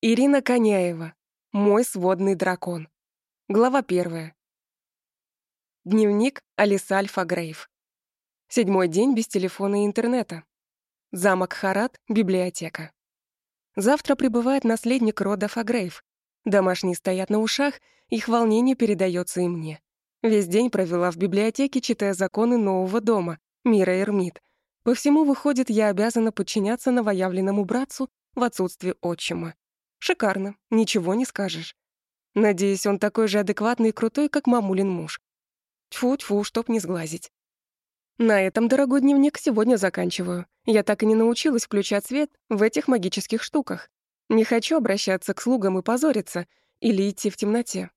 Ирина Коняева. Мой сводный дракон. Глава первая. Дневник Алиса Альфа Грейв. Седьмой день без телефона и интернета. Замок Харат, библиотека. Завтра прибывает наследник рода Фагрейв. Домашние стоят на ушах, их волнение передается и мне. Весь день провела в библиотеке, читая законы нового дома, мира Эрмит. По всему выходит, я обязана подчиняться новоявленному братцу в отсутствие отчима. Шикарно, ничего не скажешь. Надеюсь, он такой же адекватный и крутой, как мамулин муж. Тьфу-тьфу, чтоб не сглазить. На этом, дорогой дневник, сегодня заканчиваю. Я так и не научилась включать свет в этих магических штуках. Не хочу обращаться к слугам и позориться, или идти в темноте.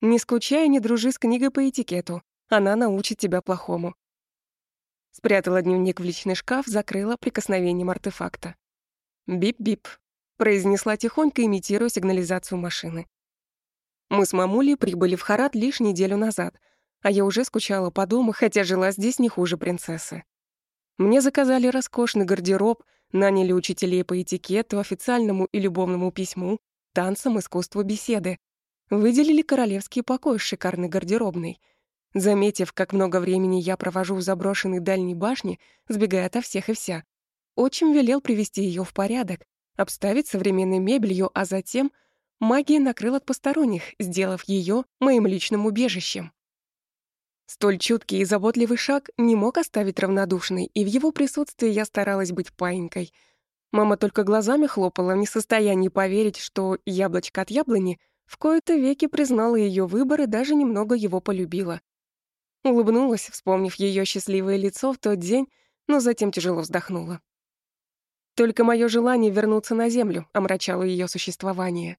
Не скучай, не дружи с книгой по этикету. Она научит тебя плохому. Спрятала дневник в личный шкаф, закрыла прикосновением артефакта. Бип-бип произнесла тихонько, имитируя сигнализацию машины. Мы с мамулей прибыли в Харат лишь неделю назад, а я уже скучала по дому, хотя жила здесь не хуже принцессы. Мне заказали роскошный гардероб, наняли учителей по этикету, официальному и любовному письму, танцам, искусству беседы. Выделили королевский покой с шикарной гардеробной. Заметив, как много времени я провожу в заброшенной дальней башне, сбегая ото всех и вся, отчим велел привести ее в порядок, обставить современной мебелью, а затем магия накрыла от посторонних, сделав ее моим личным убежищем. Столь чуткий и заботливый шаг не мог оставить равнодушной, и в его присутствии я старалась быть паинькой. Мама только глазами хлопала, не в состоянии поверить, что яблочко от яблони в кои-то веки признала ее выбор и даже немного его полюбила. Улыбнулась, вспомнив ее счастливое лицо в тот день, но затем тяжело вздохнула. Только мое желание вернуться на землю омрачало ее существование.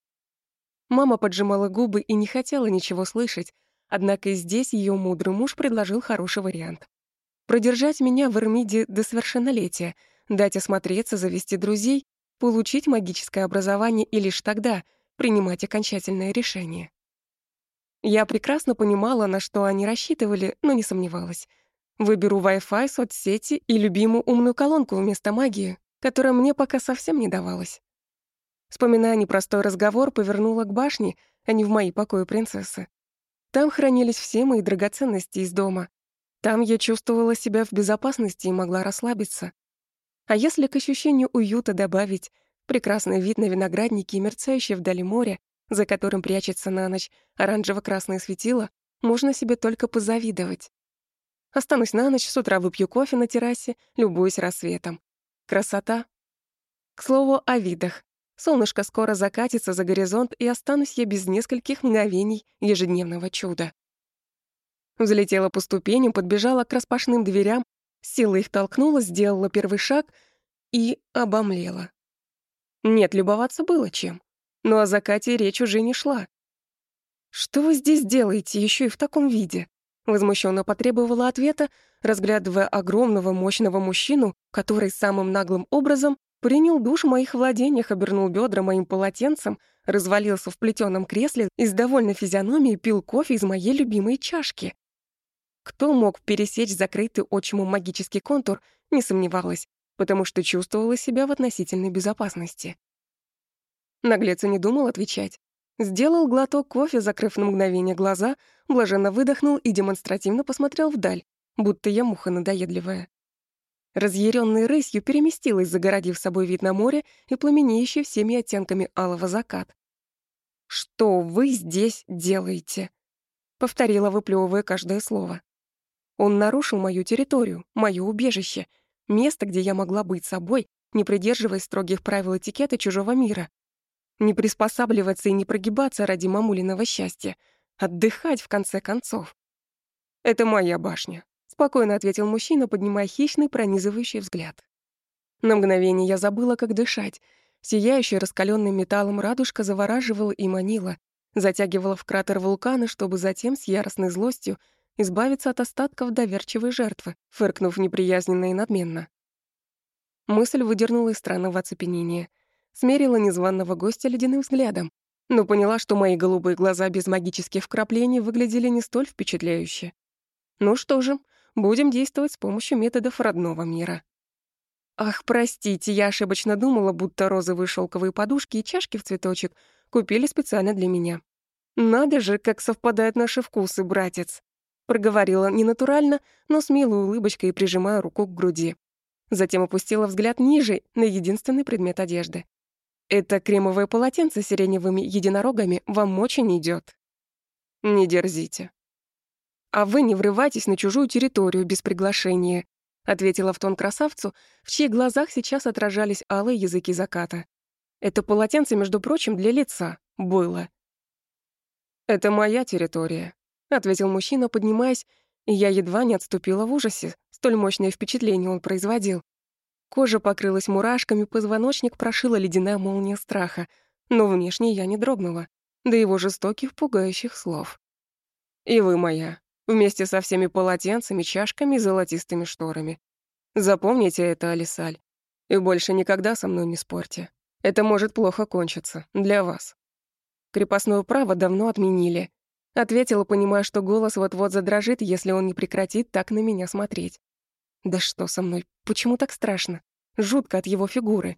Мама поджимала губы и не хотела ничего слышать, однако и здесь ее мудрый муж предложил хороший вариант. Продержать меня в Эрмиде до совершеннолетия, дать осмотреться, завести друзей, получить магическое образование и лишь тогда принимать окончательное решение. Я прекрасно понимала, на что они рассчитывали, но не сомневалась. Выберу Wi-Fi, соцсети и любимую умную колонку вместо магии, которая мне пока совсем не давалась. Вспоминая непростой разговор, повернула к башне, а не в мои покои принцессы. Там хранились все мои драгоценности из дома. Там я чувствовала себя в безопасности и могла расслабиться. А если к ощущению уюта добавить прекрасный вид на виноградники и мерцающее вдали море, за которым прячется на ночь оранжево-красное светило, можно себе только позавидовать. Останусь на ночь, с утра выпью кофе на террасе, любуюсь рассветом. Красота. К слову о видах. Солнышко скоро закатится за горизонт, и останусь я без нескольких мгновений ежедневного чуда. Взлетела по ступеням, подбежала к распашным дверям, силой их толкнула, сделала первый шаг и обомлела. Нет, любоваться было чем. Но о закате речь уже не шла. «Что вы здесь делаете, еще и в таком виде?» Возмущенно потребовала ответа, разглядывая огромного мощного мужчину, который самым наглым образом принял душ в моих владениях, обернул бедра моим полотенцем, развалился в плетеном кресле и с довольной физиономией пил кофе из моей любимой чашки. Кто мог пересечь закрытый отчиму магический контур, не сомневалась, потому что чувствовала себя в относительной безопасности. Наглец и не думал отвечать. Сделал глоток кофе, закрыв на мгновение глаза, блаженно выдохнул и демонстративно посмотрел вдаль, будто я муха надоедливая. Разъярённой рысью переместилась, загородив собой вид на море и пламенеющий всеми оттенками алого закат. «Что вы здесь делаете?» — повторила, выплёвывая каждое слово. Он нарушил мою территорию, моё убежище, место, где я могла быть собой, не придерживаясь строгих правил этикета чужого мира. Не приспосабливаться и не прогибаться ради мамулиного счастья. Отдыхать, в конце концов. «Это моя башня», — спокойно ответил мужчина, поднимая хищный, пронизывающий взгляд. На мгновение я забыла, как дышать. Сияющая раскаленным металлом радужка завораживала и манила, затягивала в кратер вулкана, чтобы затем с яростной злостью избавиться от остатков доверчивой жертвы, фыркнув неприязненно и надменно. Мысль выдернула из странного оцепенения — смерила незваного гостя ледяным взглядом, но поняла, что мои голубые глаза без магических вкраплений выглядели не столь впечатляюще. Ну что же, будем действовать с помощью методов родного мира. Ах, простите, я ошибочно думала, будто розовые шелковые подушки и чашки в цветочек купили специально для меня. Надо же, как совпадают наши вкусы, братец. Проговорила ненатурально, но с милой улыбочкой прижимая руку к груди. Затем опустила взгляд ниже, на единственный предмет одежды. Это кремовое полотенце с сиреневыми единорогами вам очень идет. Не дерзите. А вы не врывайтесь на чужую территорию без приглашения, ответила в тон красавцу, в чьих глазах сейчас отражались алые языки заката. Это полотенце, между прочим, для лица было. Это моя территория, ответил мужчина, поднимаясь, и я едва не отступила в ужасе, столь мощное впечатление он производил. Кожа покрылась мурашками, позвоночник прошила ледяная молния страха, но внешне я не дрогнула до его жестоких, пугающих слов. «И вы моя, вместе со всеми полотенцами, чашками и золотистыми шторами. Запомните это, Алисаль, и больше никогда со мной не спорьте. Это может плохо кончиться для вас». Крепостное право давно отменили. Ответила, понимая, что голос вот-вот задрожит, если он не прекратит так на меня смотреть. Да что со мной? Почему так страшно? Жутко от его фигуры.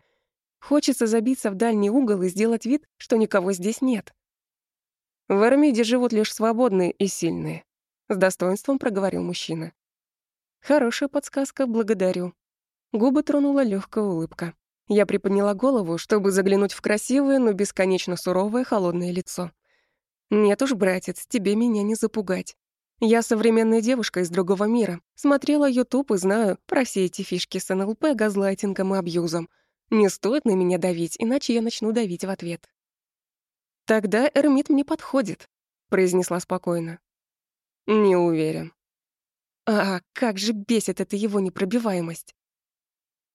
Хочется забиться в дальний угол и сделать вид, что никого здесь нет. В Армиде живут лишь свободные и сильные, с достоинством проговорил мужчина. Хорошая подсказка, благодарю. Губы тронула легкая улыбка. Я приподняла голову, чтобы заглянуть в красивое, но бесконечно суровое холодное лицо. Нет уж, братец, тебе меня не запугать. Я современная девушка из другого мира. Смотрела YouTube и знаю про все эти фишки с НЛП, газлайтингом и абьюзом. Не стоит на меня давить, иначе я начну давить в ответ. «Тогда Эрмит мне подходит», — произнесла спокойно. «Не уверен». А, как же бесит эта его непробиваемость.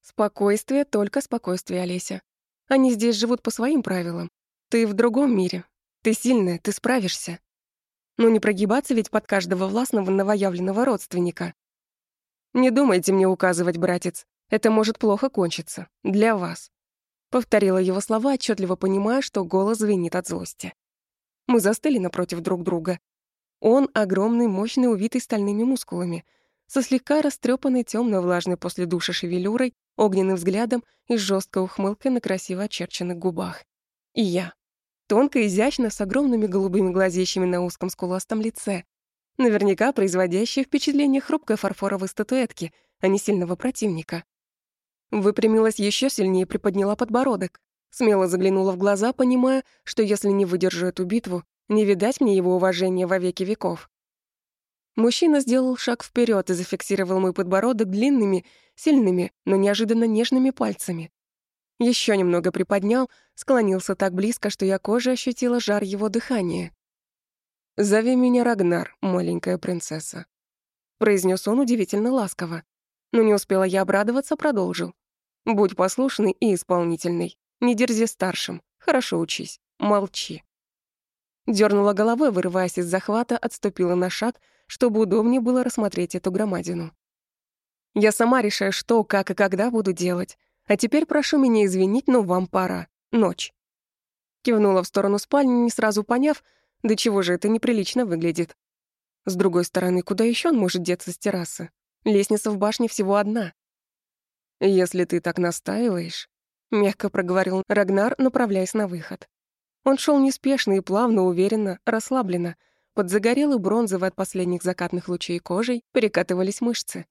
Спокойствие, только спокойствие, Олеся. Они здесь живут по своим правилам. Ты в другом мире. Ты сильная, ты справишься. Но не прогибаться ведь под каждого властного новоявленного родственника. Не думайте мне указывать, братец. Это может плохо кончиться. Для вас. Повторила его слова, отчетливо понимая, что голос звенит от злости. Мы застыли напротив друг друга. Он огромный, мощный, увитый стальными мускулами, со слегка растрепанной темно-влажной после душа шевелюрой, огненным взглядом и жесткой ухмылкой на красиво очерченных губах. И я. Тонко, изящно, с огромными голубыми глазищами на узком скуластом лице, наверняка производящее впечатление хрупкой фарфоровой статуэтки, а не сильного противника. Выпрямилась еще сильнее приподняла подбородок. Смело заглянула в глаза, понимая, что если не выдержу эту битву, не видать мне его уважения во веки веков. Мужчина сделал шаг вперед и зафиксировал мой подбородок длинными, сильными, но неожиданно нежными пальцами. Еще немного приподнял, склонился так близко, что я кожей ощутила жар его дыхания. «Зови меня Рагнар, маленькая принцесса», — произнес он удивительно ласково. Но не успела я обрадоваться, продолжил. Будь послушный и исполнительный. Не дерзи старшим. Хорошо учись. Молчи. Дернула головой, вырываясь из захвата, отступила на шаг, чтобы удобнее было рассмотреть эту громадину. Я сама решаю, что, как и когда буду делать. А теперь прошу меня извинить, но вам пора. Ночь. Кивнула в сторону спальни, не сразу поняв, до чего же это неприлично выглядит. С другой стороны, куда еще он может деться с террасы? Лестница в башне всего одна. «Если ты так настаиваешь», — мягко проговорил Рагнар, направляясь на выход. Он шел неспешно и плавно, уверенно, расслабленно. Под загорелой бронзовой от последних закатных лучей кожей перекатывались мышцы.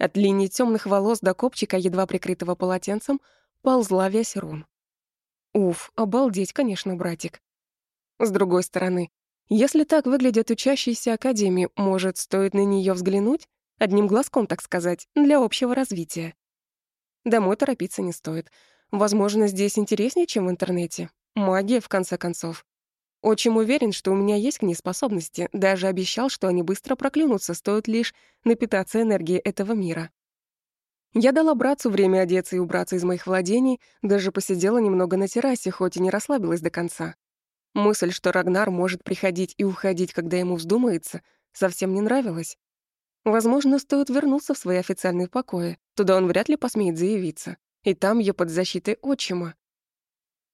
От линии темных волос до копчика, едва прикрытого полотенцем, ползла весь рун. Уф, обалдеть, конечно, братик. С другой стороны, если так выглядят учащиеся Академии, может, стоит на нее взглянуть? Одним глазком, так сказать, для общего развития. Домой торопиться не стоит. Возможно, здесь интереснее, чем в интернете. Магия, в конце концов. Очень уверен, что у меня есть к ней способности. Даже обещал, что они быстро проклюнутся, стоит лишь напитаться энергией этого мира. Я дала братцу время одеться и убраться из моих владений, даже посидела немного на террасе, хоть и не расслабилась до конца. Мысль, что Рагнар может приходить и уходить, когда ему вздумается, совсем не нравилась. Возможно, стоит вернуться в свои официальные покои. Туда он вряд ли посмеет заявиться. И там я под защитой отчима.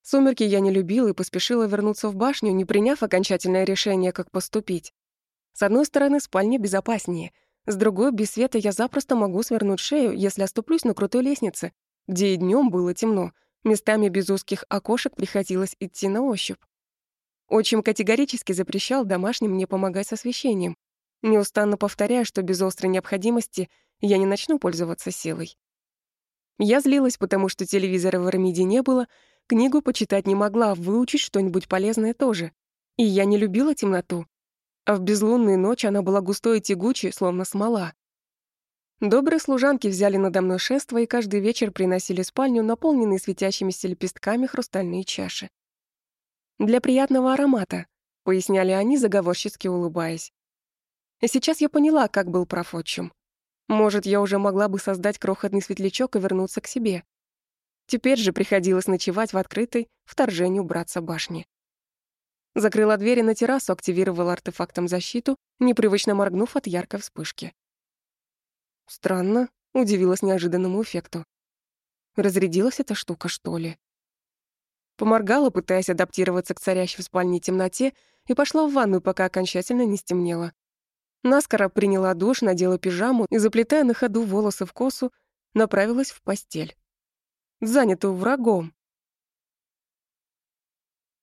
Сумерки я не любила и поспешила вернуться в башню, не приняв окончательное решение, как поступить. С одной стороны, спальня безопаснее. С другой, без света я запросто могу свернуть шею, если оступлюсь на крутой лестнице, где и днем было темно, местами без узких окошек приходилось идти на ощупь. Отчим категорически запрещал домашним мне помогать с освещением, неустанно повторяя, что без острой необходимости я не начну пользоваться силой. Я злилась, потому что телевизора в Армиде не было, книгу почитать не могла, выучить что-нибудь полезное тоже. И я не любила темноту. А в безлунные ночи она была густой и тягучей, словно смола. Добрые служанки взяли надо мной шество и каждый вечер приносили спальню наполненные светящимися лепестками хрустальные чаши. «Для приятного аромата», — поясняли они, заговорщицки улыбаясь. И сейчас я поняла, как был прав. Может, я уже могла бы создать крохотный светлячок и вернуться к себе. Теперь же приходилось ночевать в открытой вторжению братца башни. Закрыла двери на террасу, активировала артефактом защиту, непривычно моргнув от яркой вспышки. Странно, удивилась неожиданному эффекту. Разрядилась эта штука, что ли? Поморгала, пытаясь адаптироваться к царящей в спальне темноте, и пошла в ванную, пока окончательно не стемнело. Наскоро приняла душ, надела пижаму и, заплетая на ходу волосы в косу, направилась в постель. Занятую врагом.